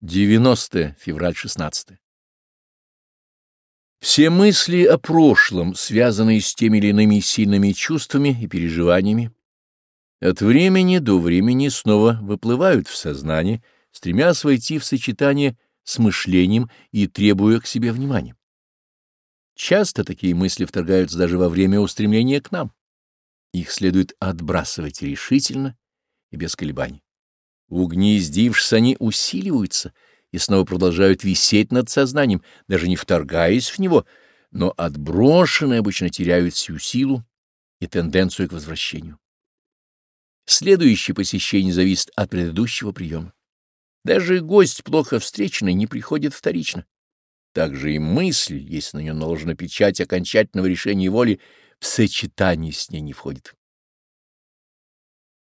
90 февраль 16 Все мысли о прошлом, связанные с теми или иными сильными чувствами и переживаниями, от времени до времени снова выплывают в сознание, стремясь войти в сочетание с мышлением и требуя к себе внимания. Часто такие мысли вторгаются даже во время устремления к нам. Их следует отбрасывать решительно и без колебаний. Угнездившись, они усиливаются и снова продолжают висеть над сознанием, даже не вторгаясь в него, но отброшенные обычно теряют всю силу и тенденцию к возвращению. Следующее посещение зависит от предыдущего приема. Даже гость, плохо встреченный, не приходит вторично. Также и мысль, если на нее наложена печать окончательного решения воли, в сочетании с ней не входит.